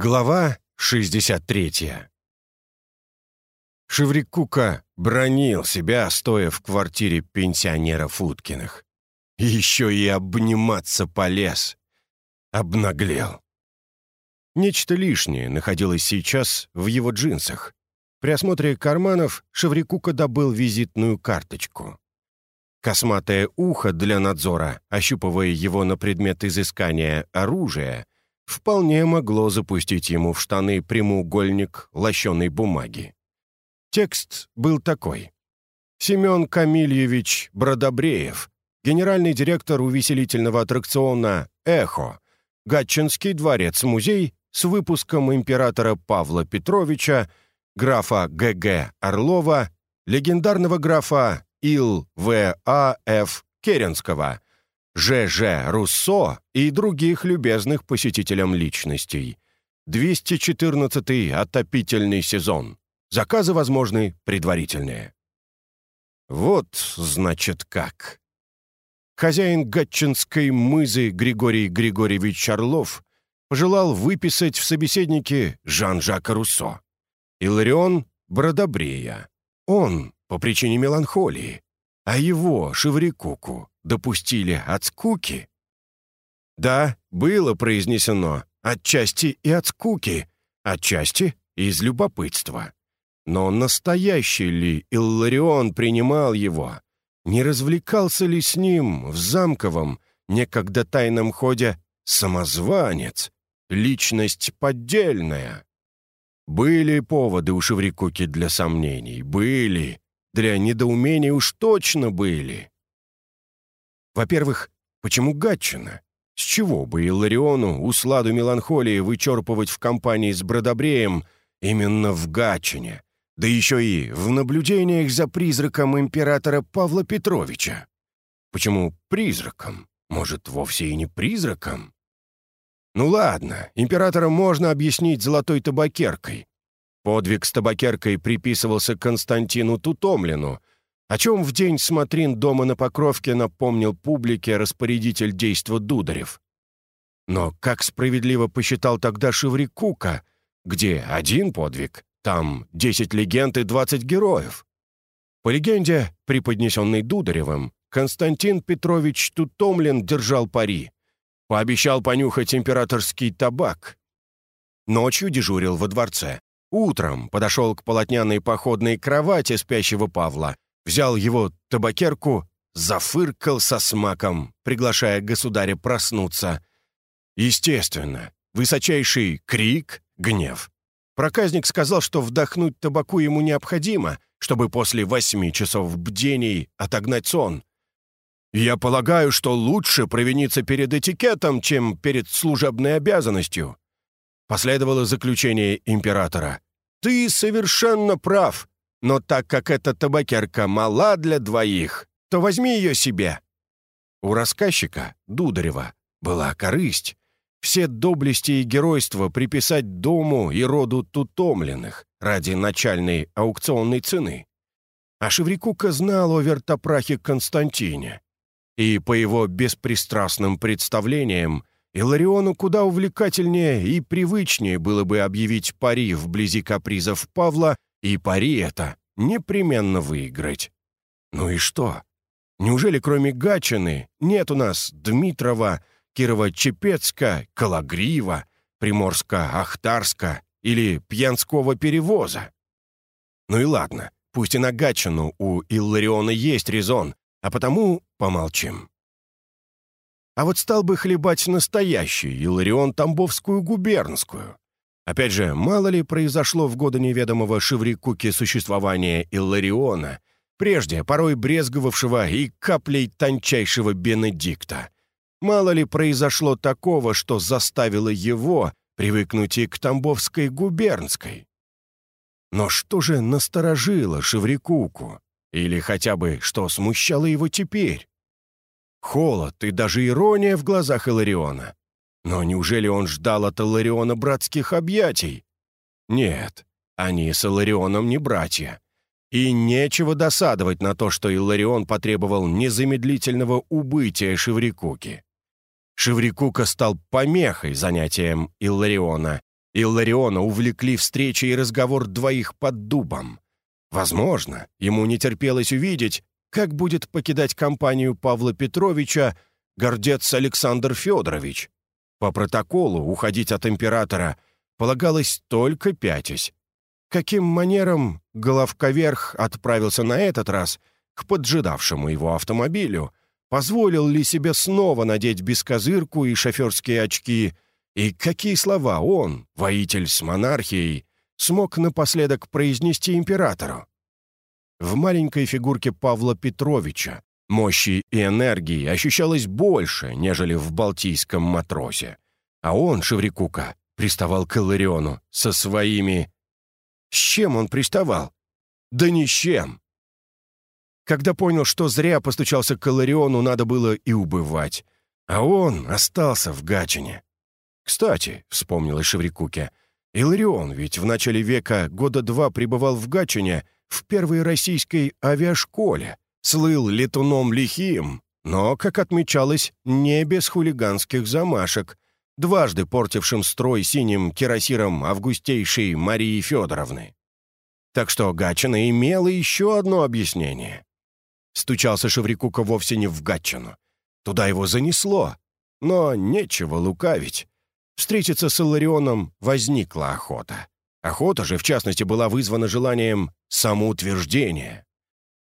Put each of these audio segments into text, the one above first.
Глава 63 Шеврикука бронил себя, стоя в квартире пенсионеров Уткиных. Еще и обниматься полез. Обнаглел. Нечто лишнее находилось сейчас в его джинсах. При осмотре карманов Шеврикука добыл визитную карточку. Косматое ухо для надзора, ощупывая его на предмет изыскания оружия, вполне могло запустить ему в штаны прямоугольник лощеной бумаги. Текст был такой. Семен Камильевич Бродобреев, генеральный директор увеселительного аттракциона «Эхо», Гатчинский дворец-музей с выпуском императора Павла Петровича, графа Г.Г. Орлова, легендарного графа Ил В. А. Ф. Керенского, Ж. Ж. Руссо и других любезных посетителям личностей. 214-й отопительный сезон. Заказы возможны предварительные. Вот, значит, как. Хозяин Гатчинской мызы Григорий Григорьевич Орлов пожелал выписать в собеседнике Жан-Жака Руссо. Иларион Бродобрея. Он по причине меланхолии, а его, Шеврикуку, допустили от скуки? Да, было произнесено отчасти и от скуки, отчасти из любопытства. Но настоящий ли Илларион принимал его? Не развлекался ли с ним в замковом, некогда тайном ходе самозванец, личность поддельная? Были поводы у Шеврикуки для сомнений, были, для недоумения уж точно были. Во-первых, почему Гатчина? С чего бы Иллариону усладу меланхолии вычерпывать в компании с Бродобреем именно в Гатчине, да еще и в наблюдениях за призраком императора Павла Петровича? Почему призраком? Может, вовсе и не призраком? Ну ладно, императора можно объяснить золотой табакеркой. Подвиг с табакеркой приписывался Константину Тутомлину, о чем в день смотрин дома на Покровке напомнил публике распорядитель действа Дударев. Но как справедливо посчитал тогда Шеврикука, где один подвиг, там десять легенд и двадцать героев. По легенде, преподнесенной Дударевым, Константин Петрович Тутомлин держал пари. Пообещал понюхать императорский табак. Ночью дежурил во дворце. Утром подошел к полотняной походной кровати спящего Павла взял его табакерку, зафыркал со смаком, приглашая государя проснуться. Естественно, высочайший крик, гнев. Проказник сказал, что вдохнуть табаку ему необходимо, чтобы после восьми часов бдений отогнать сон. «Я полагаю, что лучше провиниться перед этикетом, чем перед служебной обязанностью». Последовало заключение императора. «Ты совершенно прав. Но так как эта табакерка мала для двоих, то возьми ее себе». У рассказчика, Дударева, была корысть. Все доблести и геройства приписать дому и роду тутомленных ради начальной аукционной цены. А Шеврикука знал о вертопрахе Константине. И по его беспристрастным представлениям Илариону куда увлекательнее и привычнее было бы объявить пари вблизи капризов Павла и пари это непременно выиграть. Ну и что? Неужели кроме Гачины нет у нас Дмитрова, Кирова-Чепецка, Калагрива, Приморска-Ахтарска или Пьянского перевоза? Ну и ладно, пусть и на Гатчину у Иллариона есть резон, а потому помолчим. А вот стал бы хлебать настоящий Илларион Тамбовскую губернскую. Опять же, мало ли произошло в годы неведомого Шеврикуки существования Иллариона, прежде порой брезговавшего и каплей тончайшего Бенедикта. Мало ли произошло такого, что заставило его привыкнуть и к Тамбовской губернской. Но что же насторожило Шеврикуку? Или хотя бы что смущало его теперь? Холод и даже ирония в глазах Илариона. Но неужели он ждал от Илариона братских объятий? Нет, они с Иларионом не братья. И нечего досадовать на то, что Иларион потребовал незамедлительного убытия Шеврикуки. Шеврикука стал помехой занятиям Иллариона, Иллариона увлекли встречи и разговор двоих под дубом. Возможно, ему не терпелось увидеть, как будет покидать компанию Павла Петровича гордец Александр Федорович. По протоколу уходить от императора полагалось только пятясь. Каким манером головка вверх отправился на этот раз к поджидавшему его автомобилю, позволил ли себе снова надеть бескозырку и шоферские очки, и какие слова он, воитель с монархией, смог напоследок произнести императору. В маленькой фигурке Павла Петровича мощи и энергии ощущалось больше, нежели в балтийском матросе. А он, Шеврикука, приставал к Илариону со своими... С чем он приставал? Да ни с чем. Когда понял, что зря постучался к Илариону, надо было и убывать. А он остался в Гатчине. «Кстати», — вспомнила Шеврикуке, — «Иларион ведь в начале века года два пребывал в Гатчине в первой российской авиашколе, слыл летуном лихим, но, как отмечалось, не без хулиганских замашек, дважды портившим строй синим кирасиром августейшей Марии Федоровны. Так что Гатчина имела еще одно объяснение. Стучался Шеврикука вовсе не в Гатчину. Туда его занесло. Но нечего лукавить. Встретиться с Илларионом возникла охота. Охота же, в частности, была вызвана желанием самоутверждения.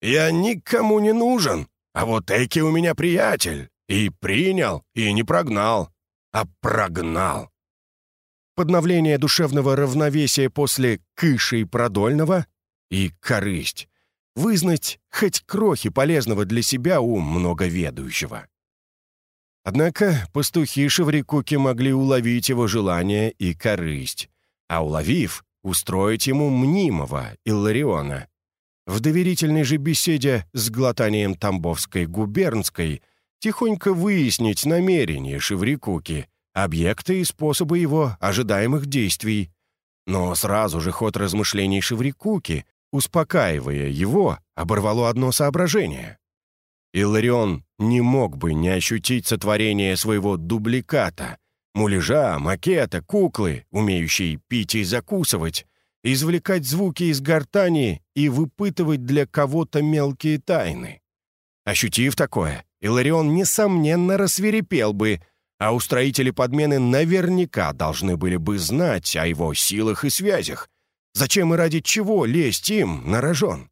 «Я никому не нужен, а вот Эки у меня приятель. И принял, и не прогнал, а прогнал». Подновление душевного равновесия после кыши и продольного и корысть вызнать хоть крохи полезного для себя у многоведущего. Однако пастухи Шеврикуки могли уловить его желание и корысть, а уловив, устроить ему мнимого Иллариона. В доверительной же беседе с глотанием Тамбовской губернской тихонько выяснить намерения Шеврикуки, объекты и способы его ожидаемых действий. Но сразу же ход размышлений Шеврикуки Успокаивая его, оборвало одно соображение. Иларион не мог бы не ощутить сотворение своего дубликата, муляжа, макета, куклы, умеющей пить и закусывать, извлекать звуки из гортани и выпытывать для кого-то мелкие тайны. Ощутив такое, Иларион, несомненно, рассверепел бы, а устроители подмены наверняка должны были бы знать о его силах и связях, Зачем и ради чего лезть им на рожон?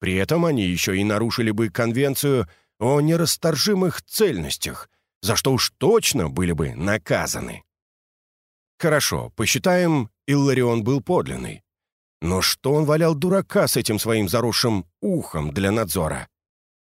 При этом они еще и нарушили бы конвенцию о нерасторжимых цельностях, за что уж точно были бы наказаны. Хорошо, посчитаем, Илларион был подлинный. Но что он валял дурака с этим своим заросшим ухом для надзора?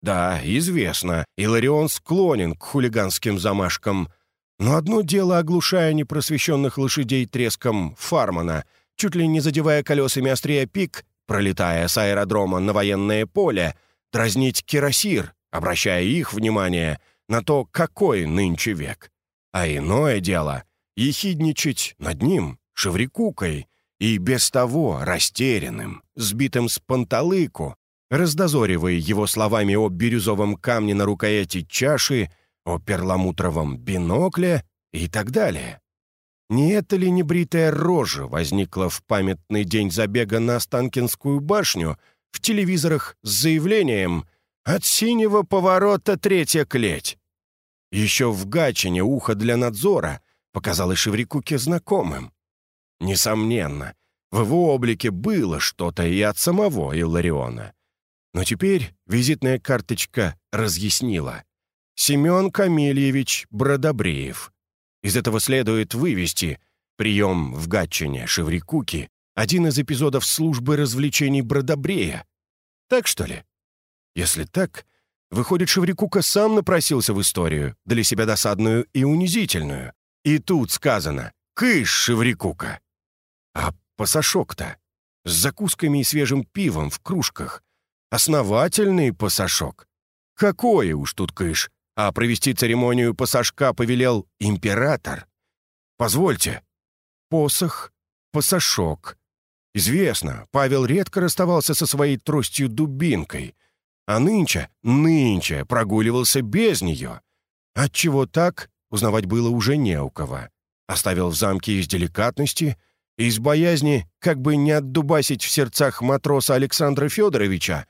Да, известно, Иларион склонен к хулиганским замашкам, но одно дело, оглушая непросвещенных лошадей треском фармана — чуть ли не задевая колесами острия пик, пролетая с аэродрома на военное поле, дразнить кирасир, обращая их внимание на то, какой нынче век. А иное дело — ехидничать над ним, шеврикукой, и без того растерянным, сбитым с панталыку, раздозоривая его словами о бирюзовом камне на рукояти чаши, о перламутровом бинокле и так далее. Не это ли небритая рожа возникла в памятный день забега на Останкинскую башню в телевизорах с заявлением «От синего поворота третья клеть»? Еще в Гатчине ухо для надзора показалось Шеврикуке знакомым. Несомненно, в его облике было что-то и от самого Иллариона. Но теперь визитная карточка разъяснила. Семен Камильевич Бродобреев — из этого следует вывести прием в Гатчине Шеврикуки, один из эпизодов службы развлечений Бродобрея. Так что ли? Если так, выходит, Шеврикука сам напросился в историю, для себя досадную и унизительную. И тут сказано «Кыш, Шеврикука!» А пасашок-то с закусками и свежим пивом в кружках. Основательный пасашок. Какое уж тут кыш, а провести церемонию посажка повелел император. Позвольте. Посох, посошок. Известно, Павел редко расставался со своей тростью-дубинкой, а нынче, нынче прогуливался без нее. Отчего так, узнавать было уже не у кого. Оставил в замке из деликатности, из боязни, как бы не отдубасить в сердцах матроса Александра Федоровича.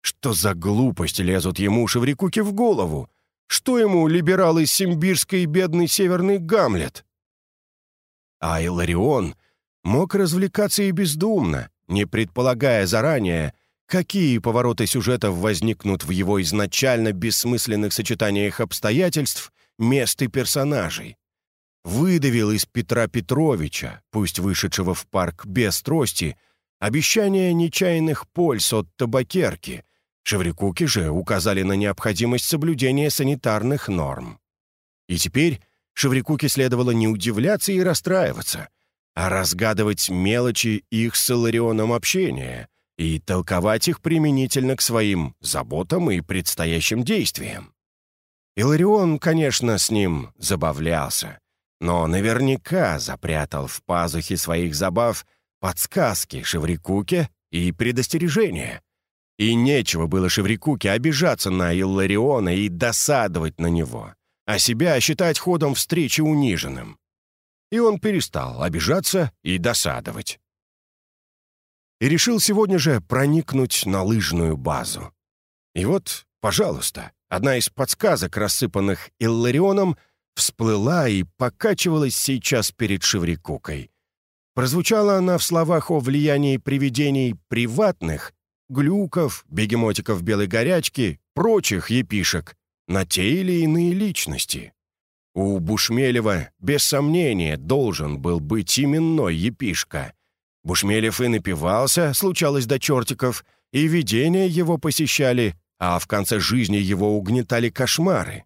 Что за глупости лезут ему Шеврикуки в голову? Что ему либерал из Симбирской бедный северный Гамлет? А Иларион мог развлекаться и бездумно, не предполагая заранее, какие повороты сюжетов возникнут в его изначально бессмысленных сочетаниях обстоятельств, мест и персонажей. Выдавил из Петра Петровича, пусть вышедшего в парк без трости, обещание нечаянных польз от табакерки. Шеврикуки же указали на необходимость соблюдения санитарных норм. И теперь Шеврикуке следовало не удивляться и расстраиваться, а разгадывать мелочи их с Иларионом общения и толковать их применительно к своим заботам и предстоящим действиям. Иларион, конечно, с ним забавлялся, но наверняка запрятал в пазухе своих забав подсказки Шеврикуке и предостережения. И нечего было Шеврикуке обижаться на Иллариона и досадовать на него а себя считать ходом встречи униженным. И он перестал обижаться и досадовать. И решил сегодня же проникнуть на лыжную базу. И вот, пожалуйста, одна из подсказок, рассыпанных Илларионом, всплыла и покачивалась сейчас перед Шеврикукой. Прозвучала она в словах о влиянии привидений приватных, глюков, бегемотиков белой горячки, прочих епишек, на те или иные личности. У Бушмелева, без сомнения, должен был быть именной епишка. Бушмелев и напивался, случалось до чертиков, и видения его посещали, а в конце жизни его угнетали кошмары.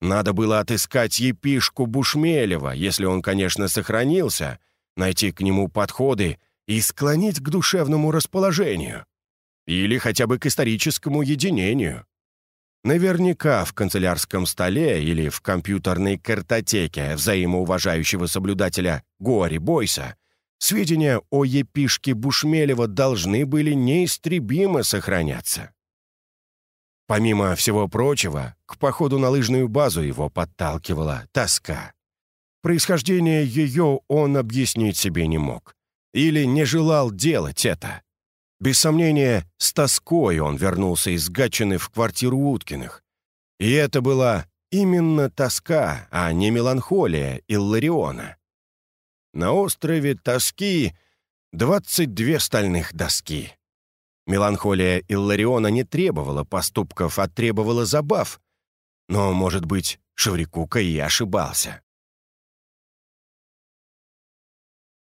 Надо было отыскать епишку Бушмелева, если он, конечно, сохранился, найти к нему подходы и склонить к душевному расположению. Или хотя бы к историческому единению. Наверняка в канцелярском столе или в компьютерной картотеке взаимоуважающего соблюдателя Гори Бойса сведения о епишке Бушмелева должны были неистребимо сохраняться. Помимо всего прочего, к походу на лыжную базу его подталкивала тоска. Происхождение ее он объяснить себе не мог. Или не желал делать это. Без сомнения, с тоской он вернулся из Гатчины в квартиру Уткиных. И это была именно тоска, а не меланхолия Иллариона. На острове тоски 22 стальных доски. Меланхолия Иллариона не требовала поступков, а требовала забав. Но, может быть, Шеврикука и ошибался.